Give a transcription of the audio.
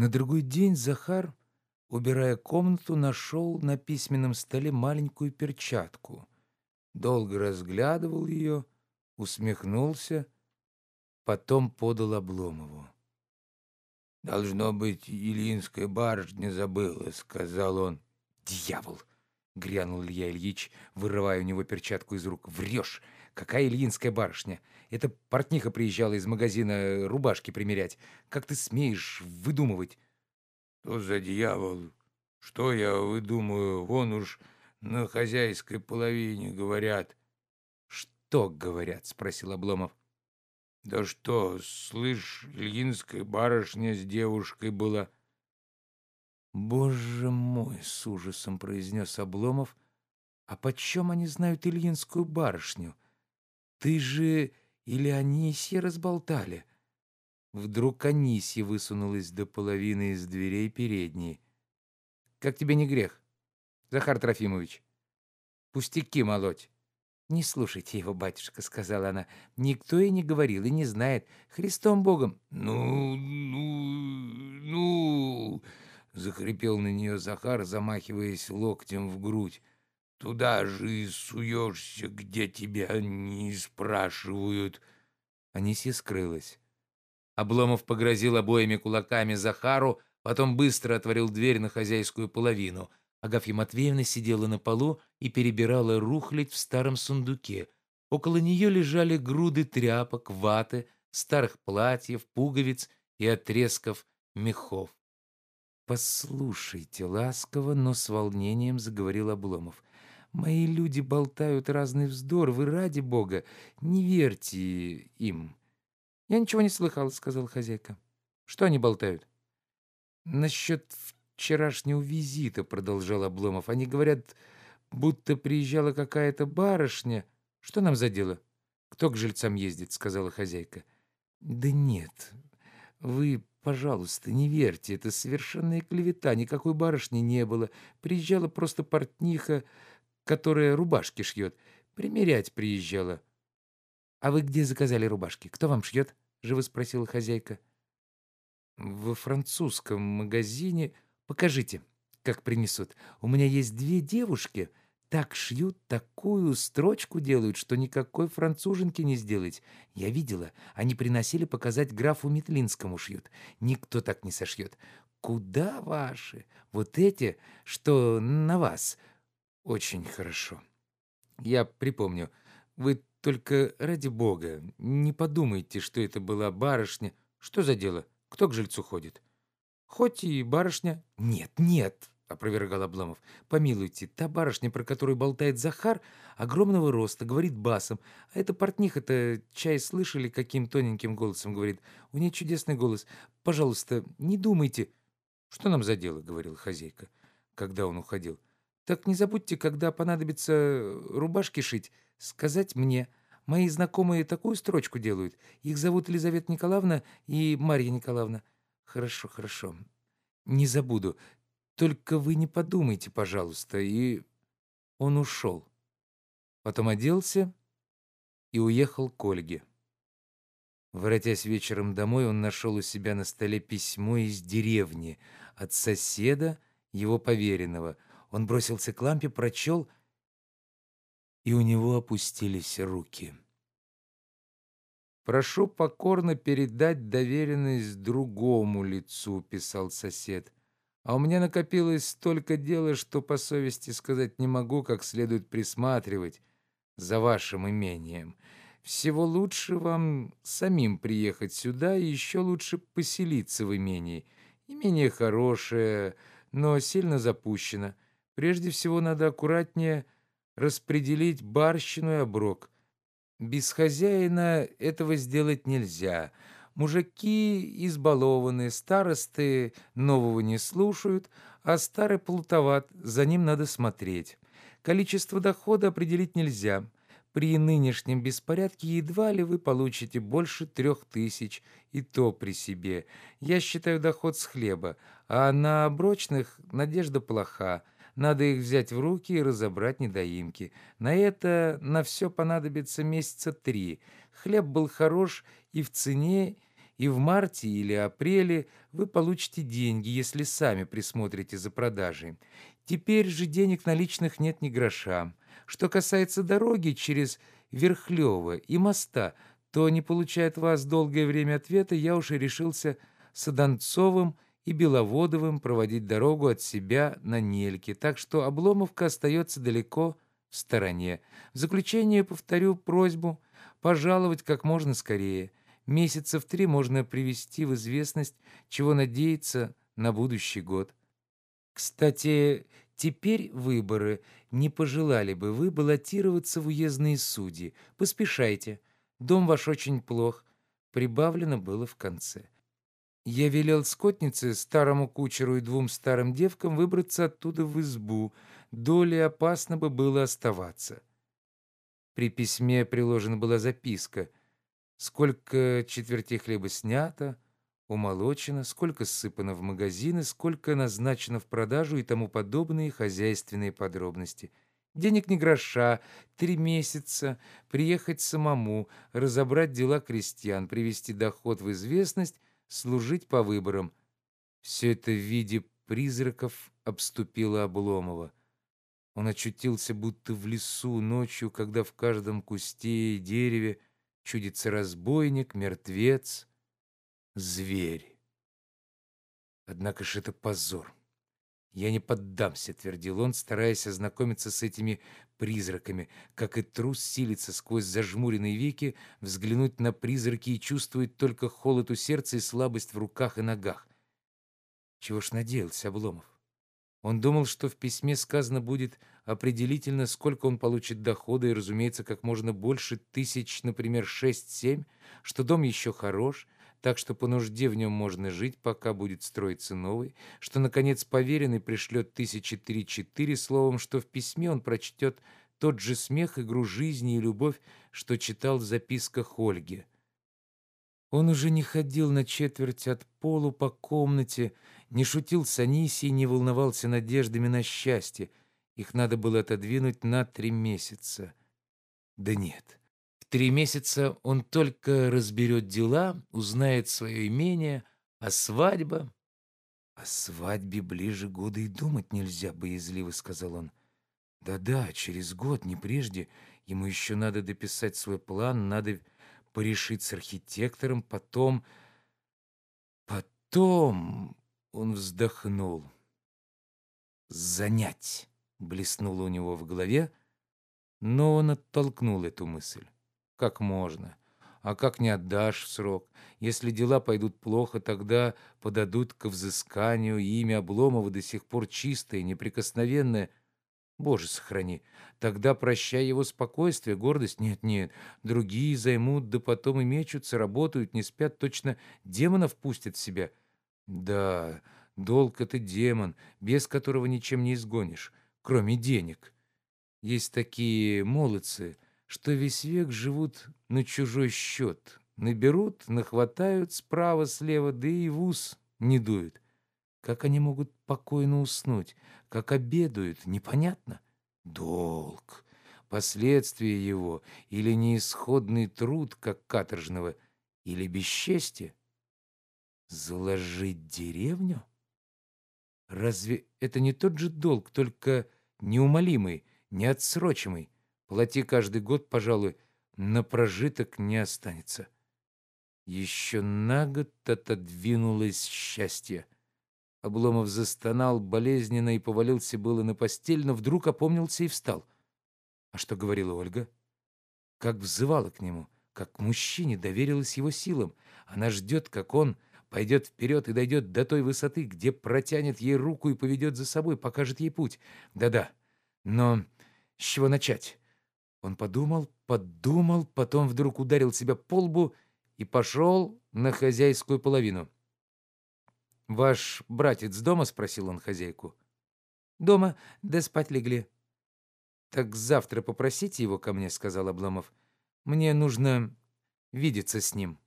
На другой день Захар, убирая комнату, нашел на письменном столе маленькую перчатку. Долго разглядывал ее, усмехнулся, потом подал Обломову. «Должно быть, Ильинская барышня забыла», — сказал он. «Дьявол!» — грянул Илья Ильич, вырывая у него перчатку из рук. «Врешь! Какая Ильинская барышня? Это портниха приезжала из магазина рубашки примерять. Как ты смеешь выдумывать?» «Что за дьявол? Что я выдумаю? Вон уж на хозяйской половине говорят». «Что говорят?» — спросил Обломов. «Да что, слышь, Ильинская барышня с девушкой была». «Боже мой!» — с ужасом произнес Обломов. «А почем они знают Ильинскую барышню? Ты же или Анисья разболтали?» Вдруг Анисья высунулась до половины из дверей передней. «Как тебе не грех, Захар Трофимович? Пустяки молоть!» «Не слушайте его, батюшка», — сказала она. «Никто и не говорил, и не знает. Христом Богом». «Ну, ну, ну...» — захрипел на нее Захар, замахиваясь локтем в грудь. «Туда же и суешься, где тебя не спрашивают». Анисья скрылась. Обломов погрозил обоими кулаками Захару, потом быстро отворил дверь на хозяйскую половину — Агафья Матвеевна сидела на полу и перебирала рухлядь в старом сундуке. Около нее лежали груды тряпок, ваты, старых платьев, пуговиц и отрезков мехов. «Послушайте, ласково, но с волнением заговорил Обломов. Мои люди болтают разный вздор, вы ради бога, не верьте им». «Я ничего не слыхал», — сказала хозяйка. «Что они болтают?» «Насчет вчерашнего визита», — продолжал Обломов. «Они говорят, будто приезжала какая-то барышня. Что нам за дело? Кто к жильцам ездит?» — сказала хозяйка. «Да нет, вы, пожалуйста, не верьте, это совершенная клевета, никакой барышни не было. Приезжала просто портниха, которая рубашки шьет. Примерять приезжала». «А вы где заказали рубашки? Кто вам шьет?» — живо спросила хозяйка. «Во французском магазине...» Покажите, как принесут. У меня есть две девушки, так шьют, такую строчку делают, что никакой француженки не сделать. Я видела, они приносили показать графу Метлинскому шьют. Никто так не сошьет. Куда ваши? Вот эти, что на вас. Очень хорошо. Я припомню. Вы только ради бога не подумайте, что это была барышня. Что за дело? Кто к жильцу ходит? Хоть и барышня... Нет, нет, опровергал Обломов. Помилуйте, та барышня, про которую болтает Захар, огромного роста, говорит басом. А эта портниха-то, чай слышали, каким тоненьким голосом говорит. У нее чудесный голос. Пожалуйста, не думайте. Что нам за дело, говорила хозяйка, когда он уходил. Так не забудьте, когда понадобится рубашки шить, сказать мне. Мои знакомые такую строчку делают. Их зовут Елизавета Николаевна и Марья Николаевна. Хорошо, хорошо. Не забуду. Только вы не подумайте, пожалуйста. И он ушел. Потом оделся и уехал к Ольге. Воротясь вечером домой, он нашел у себя на столе письмо из деревни от соседа, его поверенного. Он бросился к лампе, прочел, и у него опустились руки. «Прошу покорно передать доверенность другому лицу», — писал сосед. «А у меня накопилось столько дела, что по совести сказать не могу, как следует присматривать за вашим имением. Всего лучше вам самим приехать сюда и еще лучше поселиться в имении. Имение хорошее, но сильно запущено. Прежде всего надо аккуратнее распределить барщину и оброк». Без хозяина этого сделать нельзя. Мужики избалованы, старосты нового не слушают, а старый плутоват, за ним надо смотреть. Количество дохода определить нельзя. При нынешнем беспорядке едва ли вы получите больше трех тысяч, и то при себе. Я считаю доход с хлеба, а на оброчных надежда плоха. Надо их взять в руки и разобрать недоимки. На это на все понадобится месяца три. Хлеб был хорош и в цене, и в марте или апреле вы получите деньги, если сами присмотрите за продажей. Теперь же денег наличных нет ни гроша. Что касается дороги через Верхлёво и моста, то, не получая от вас долгое время ответа, я уж и решился с Одонцовым и Беловодовым проводить дорогу от себя на Нельке, так что Обломовка остается далеко в стороне. В заключение повторю просьбу пожаловать как можно скорее. Месяца в три можно привести в известность, чего надеяться на будущий год. Кстати, теперь выборы. Не пожелали бы вы баллотироваться в уездные судьи. Поспешайте. Дом ваш очень плох. Прибавлено было в конце. Я велел скотнице, старому кучеру и двум старым девкам выбраться оттуда в избу. Доле опасно бы было оставаться. При письме приложена была записка. Сколько четвертей хлеба снято, умолочено, сколько ссыпано в магазины, сколько назначено в продажу и тому подобные хозяйственные подробности. Денег не гроша, три месяца, приехать самому, разобрать дела крестьян, привести доход в известность, служить по выборам. Все это в виде призраков обступило Обломова. Он очутился будто в лесу ночью, когда в каждом кусте и дереве чудится разбойник, мертвец, зверь. Однако ж это позор. «Я не поддамся», — твердил он, стараясь ознакомиться с этими призраками, как и трус силится сквозь зажмуренные веки взглянуть на призраки и чувствует только холод у сердца и слабость в руках и ногах. Чего ж надеялся Обломов? Он думал, что в письме сказано будет определительно, сколько он получит дохода, и, разумеется, как можно больше тысяч, например, шесть-семь, что дом еще хорош, так что по нужде в нем можно жить, пока будет строиться новый, что, наконец, поверенный пришлет тысячи три-четыре, словом, что в письме он прочтет тот же смех, игру жизни и любовь, что читал в записках Ольги. Он уже не ходил на четверть от полу по комнате, не шутил с Анисией, не волновался надеждами на счастье. Их надо было отодвинуть на три месяца. Да нет три месяца он только разберет дела, узнает свое имение, а свадьба... «О свадьбе ближе года и думать нельзя», — боязливо сказал он. «Да-да, через год, не прежде. Ему еще надо дописать свой план, надо порешить с архитектором, потом... Потом...» — он вздохнул. «Занять!» — блеснуло у него в голове, но он оттолкнул эту мысль. Как можно? А как не отдашь в срок? Если дела пойдут плохо, тогда подадут к взысканию, и имя Обломова до сих пор чистое, неприкосновенное. Боже, сохрани. Тогда прощай его спокойствие, гордость. Нет, нет, другие займут, да потом и мечутся, работают, не спят, точно демонов пустят в себя. Да, долг — это демон, без которого ничем не изгонишь, кроме денег. Есть такие молодцы — что весь век живут на чужой счет. Наберут, нахватают справа-слева, да и в ус не дуют. Как они могут покойно уснуть? Как обедают? Непонятно. Долг. Последствия его или неисходный труд, как каторжного, или бесчестие. Заложить деревню? Разве это не тот же долг, только неумолимый, неотсрочимый? Плати каждый год, пожалуй, на прожиток не останется. Еще на год отодвинулось счастье. Обломов застонал болезненно и повалился было на постель, но вдруг опомнился и встал. А что говорила Ольга? Как взывала к нему, как мужчине доверилась его силам. Она ждет, как он пойдет вперед и дойдет до той высоты, где протянет ей руку и поведет за собой, покажет ей путь. Да-да, но с чего начать? Он подумал, подумал, потом вдруг ударил себя по лбу и пошел на хозяйскую половину. «Ваш братец дома?» — спросил он хозяйку. «Дома, да спать легли». «Так завтра попросите его ко мне», — сказал Обломов. «Мне нужно видеться с ним».